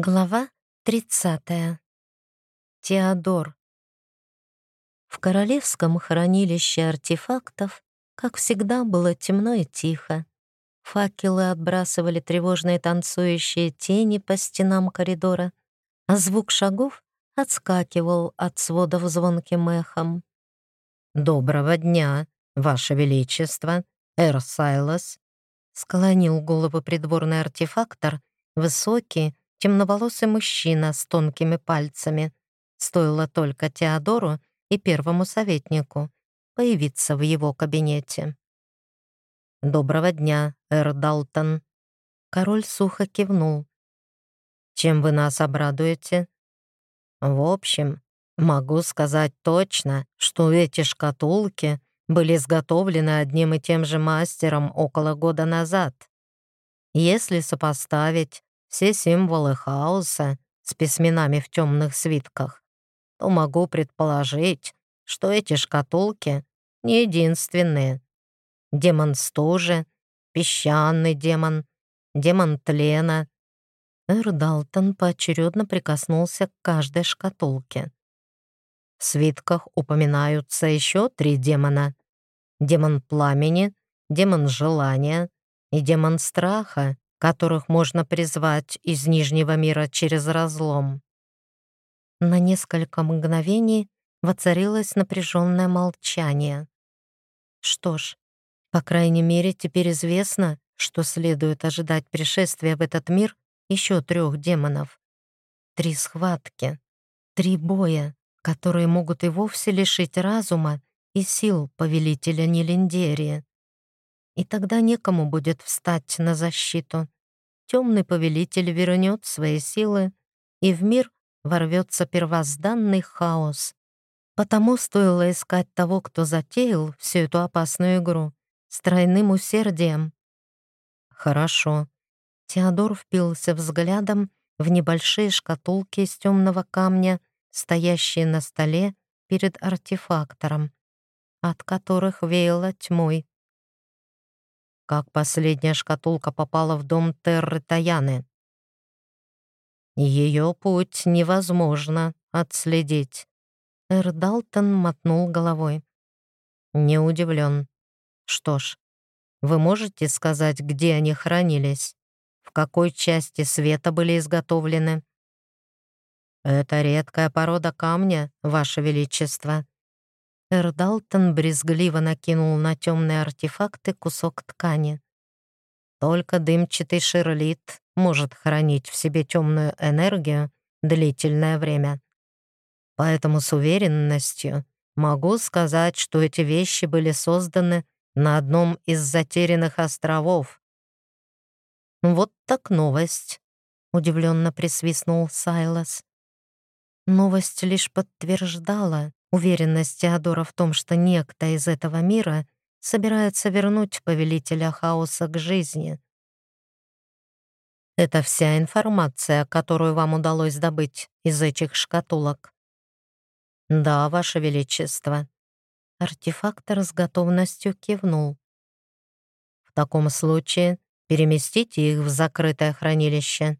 Глава 30. Теодор. В королевском хранилище артефактов, как всегда, было темно и тихо. Факелы отбрасывали тревожные танцующие тени по стенам коридора, а звук шагов отскакивал от сводов звонким эхом. «Доброго дня, Ваше Величество, Эр Сайлос!» склонил голову придворный артефактор, высокий, темноволосый мужчина с тонкими пальцами. Стоило только Теодору и первому советнику появиться в его кабинете. «Доброго дня, Эр Далтон». Король сухо кивнул. «Чем вы нас обрадуете?» «В общем, могу сказать точно, что эти шкатулки были изготовлены одним и тем же мастером около года назад. Если сопоставить все символы хаоса с письменами в темных свитках, то могу предположить, что эти шкатулки не единственные. Демон стужи, песчаный демон, демон тлена. Эр Далтон поочередно прикоснулся к каждой шкатулке. В свитках упоминаются еще три демона. Демон пламени, демон желания и демон страха, которых можно призвать из Нижнего мира через разлом. На несколько мгновений воцарилось напряженное молчание. Что ж, по крайней мере, теперь известно, что следует ожидать пришествия в этот мир еще трех демонов. Три схватки, три боя, которые могут и вовсе лишить разума и сил повелителя Нелиндерии и тогда некому будет встать на защиту. Темный повелитель вернет свои силы, и в мир ворвется первозданный хаос. Потому стоило искать того, кто затеял всю эту опасную игру, с тройным усердием. Хорошо. Теодор впился взглядом в небольшие шкатулки из темного камня, стоящие на столе перед артефактором, от которых веяло тьмой как последняя шкатулка попала в дом Терры Таяны. Ее путь невозможно отследить. Эр Далтон мотнул головой. Не удивлен. Что ж, вы можете сказать, где они хранились? В какой части света были изготовлены? Это редкая порода камня, Ваше Величество. Эрдалтон брезгливо накинул на темные артефакты кусок ткани. Только дымчатый ширлит может хранить в себе темную энергию длительное время. Поэтому с уверенностью могу сказать, что эти вещи были созданы на одном из затерянных островов. «Вот так новость», — удивленно присвистнул Сайлас. Новость лишь подтверждала, Уверенность Теодора в том, что некто из этого мира собирается вернуть повелителя хаоса к жизни. Это вся информация, которую вам удалось добыть из этих шкатулок. Да, Ваше Величество. Артефактор с готовностью кивнул. В таком случае переместите их в закрытое хранилище.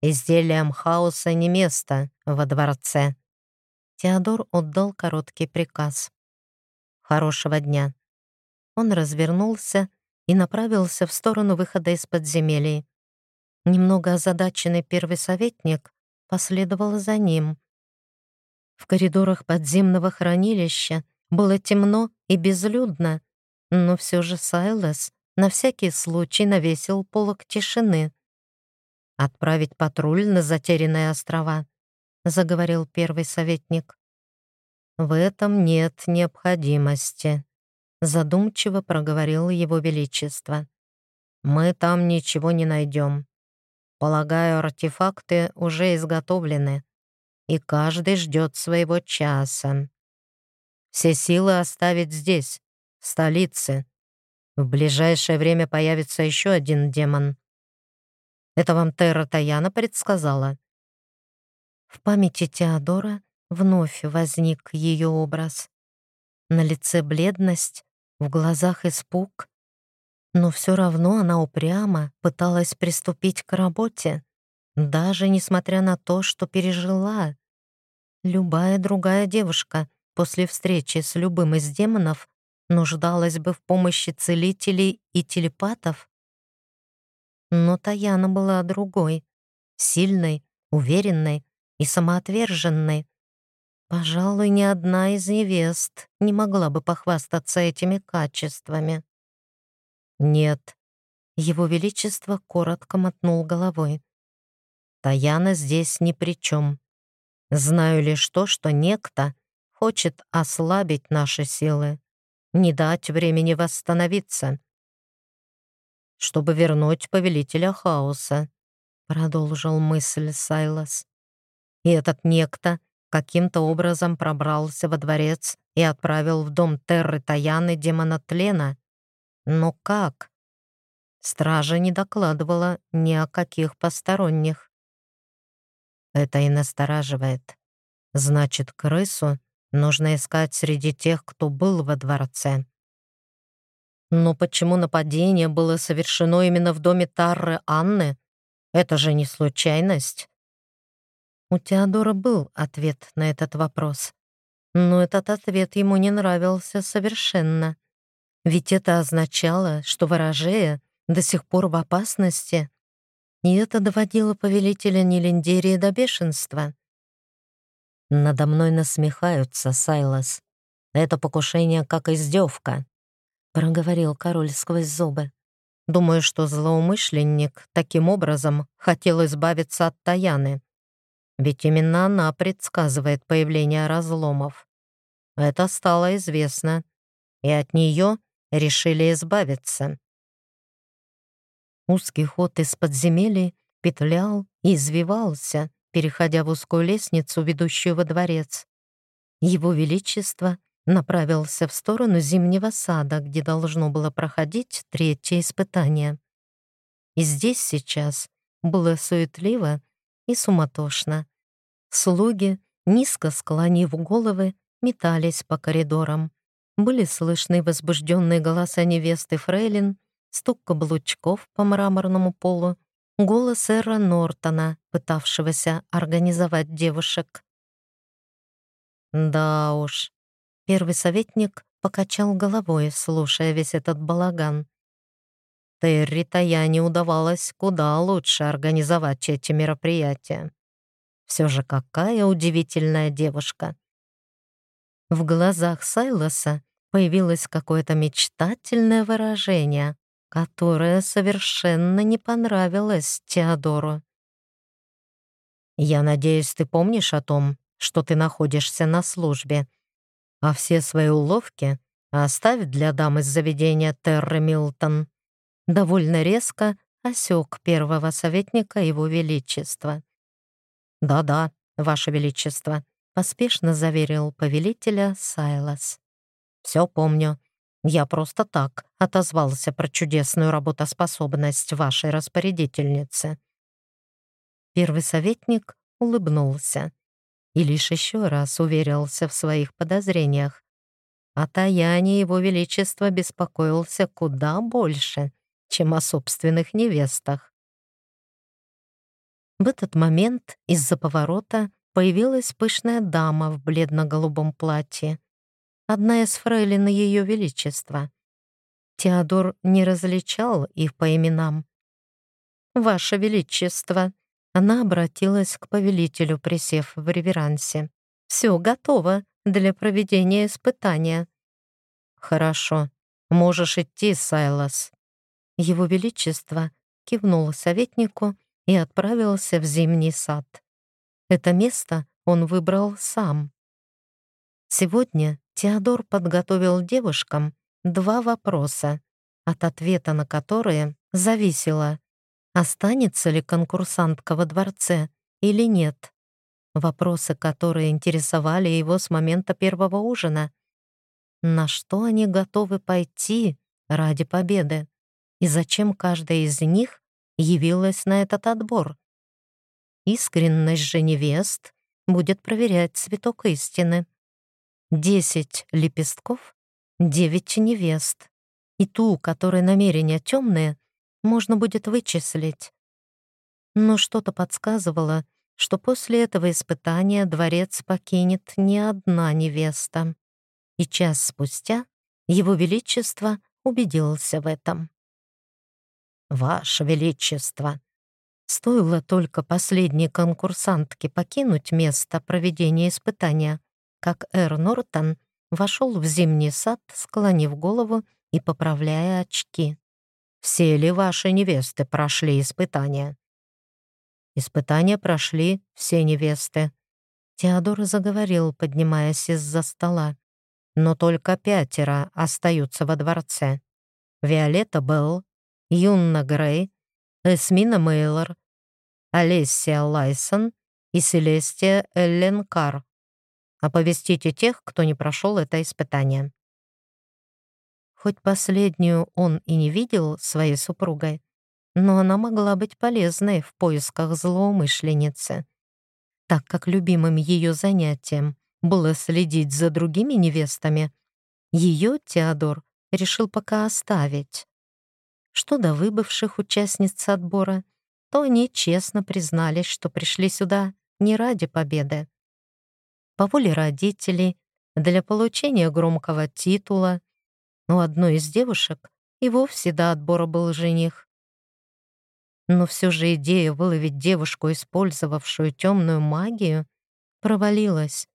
Изделиям хаоса не место во дворце. Теодор отдал короткий приказ. «Хорошего дня». Он развернулся и направился в сторону выхода из подземелий. Немного озадаченный первый советник последовал за ним. В коридорах подземного хранилища было темно и безлюдно, но все же Сайлес на всякий случай навесил полок тишины. «Отправить патруль на затерянные острова», — заговорил первый советник. «В этом нет необходимости», — задумчиво проговорил его величество. «Мы там ничего не найдем. Полагаю, артефакты уже изготовлены, и каждый ждет своего часа. Все силы оставить здесь, в столице. В ближайшее время появится еще один демон. Это вам Терра Таяна предсказала?» В памяти Теодора вновь возник ее образ. На лице бледность, в глазах испуг, но все равно она упрямо пыталась приступить к работе. даже несмотря на то, что пережила. Любая другая девушка после встречи с любым из демонов нуждалась бы в помощи целителей и телепатов. Но Таяна была другой, сильной, уверенной и самоотверженной. Пожалуй, ни одна из невест не могла бы похвастаться этими качествами. Нет, его Величество коротко мотнул головой. Таяна здесь ни при чем. Знаю лишь то, что некто хочет ослабить наши силы, не дать времени восстановиться. Чтобы вернуть повелителя хаоса, продолжил мысль Сайлас. И этот некто каким-то образом пробрался во дворец и отправил в дом Терры Таяны демона Тлена. Но как? Стража не докладывала ни о каких посторонних. Это и настораживает. Значит, крысу нужно искать среди тех, кто был во дворце. Но почему нападение было совершено именно в доме Тарры Анны? Это же не случайность. У Теодора был ответ на этот вопрос. Но этот ответ ему не нравился совершенно. Ведь это означало, что ворожея до сих пор в опасности, и это доводило повелителя Нелендерии до бешенства. «Надо мной насмехаются, Сайлас. Это покушение как издевка», — проговорил король сквозь зубы. «Думаю, что злоумышленник таким образом хотел избавиться от Таяны. Ведь именно она предсказывает появление разломов. Это стало известно, и от нее решили избавиться. Узкий ход из подземелий петлял и извивался, переходя в узкую лестницу, ведущую во дворец. Его Величество направился в сторону зимнего сада, где должно было проходить третье испытание. И здесь сейчас было суетливо и суматошно. Слуги, низко склонив головы, метались по коридорам. Были слышны возбужденные голоса невесты Фрейлин стук каблучков по мраморному полу, голос Эра Нортона, пытавшегося организовать девушек. Да уж, первый советник покачал головой, слушая весь этот балаган. Терри Таяне удавалось куда лучше организовать эти мероприятия. Все же какая удивительная девушка. В глазах Сайлоса появилось какое-то мечтательное выражение, которая совершенно не понравилась Теодору. «Я надеюсь, ты помнишь о том, что ты находишься на службе, а все свои уловки оставь для дам из заведения Терры Милтон». Довольно резко осек первого советника Его Величества. «Да-да, Ваше Величество», — поспешно заверил повелителя Сайлас. «Все помню я просто так отозвался про чудесную работоспособность вашей распорядительницы». Первый советник улыбнулся и лишь еще раз уверился в своих подозрениях. О Таяне его величество беспокоился куда больше, чем о собственных невестах. В этот момент из-за поворота появилась пышная дама в бледно-голубом платье одна из фрейлин Ее Величества. Теодор не различал их по именам. «Ваше Величество!» Она обратилась к повелителю, присев в реверансе. «Все готово для проведения испытания». «Хорошо. Можешь идти, Сайлас». Его Величество кивнул советнику и отправился в зимний сад. Это место он выбрал сам. Сегодня Теодор подготовил девушкам два вопроса, от ответа на которые зависело, останется ли конкурсантка во дворце или нет. Вопросы, которые интересовали его с момента первого ужина. На что они готовы пойти ради победы? И зачем каждая из них явилась на этот отбор? Искренность же невест будет проверять цветок истины. Десять лепестков, девять невест. И ту, которой намерения темные, можно будет вычислить. Но что-то подсказывало, что после этого испытания дворец покинет не одна невеста. И час спустя его Величество убедился в этом. «Ваше Величество!» Стоило только последней конкурсантке покинуть место проведения испытания, как Эр Нортон вошел в зимний сад, склонив голову и поправляя очки. «Все ли ваши невесты прошли испытания?» Испытания прошли все невесты. Теодор заговорил, поднимаясь из-за стола. Но только пятеро остаются во дворце. Виолетта Белл, Юнна Грей, Эсмина Мейлор, Олесия Лайсон и Селестия Эллен Карр. Оповестите тех, кто не прошел это испытание. Хоть последнюю он и не видел своей супругой, но она могла быть полезной в поисках злоумышленницы, так как любимым ее занятием было следить за другими невестами, ее Теодор решил пока оставить. Что до выбывших участниц отбора, то они честно признались, что пришли сюда не ради победы. По воле родителей, для получения громкого титула, у одной из девушек и вовсе до отбора был жених. Но все же идея выловить девушку, использовавшую темную магию, провалилась.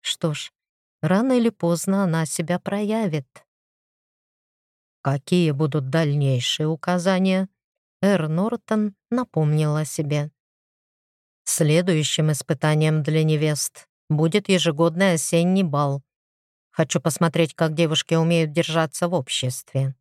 Что ж, рано или поздно она себя проявит. Какие будут дальнейшие указания? Эр Нортон напомнил о себе. Следующим испытанием для невест будет ежегодный осенний бал. Хочу посмотреть, как девушки умеют держаться в обществе.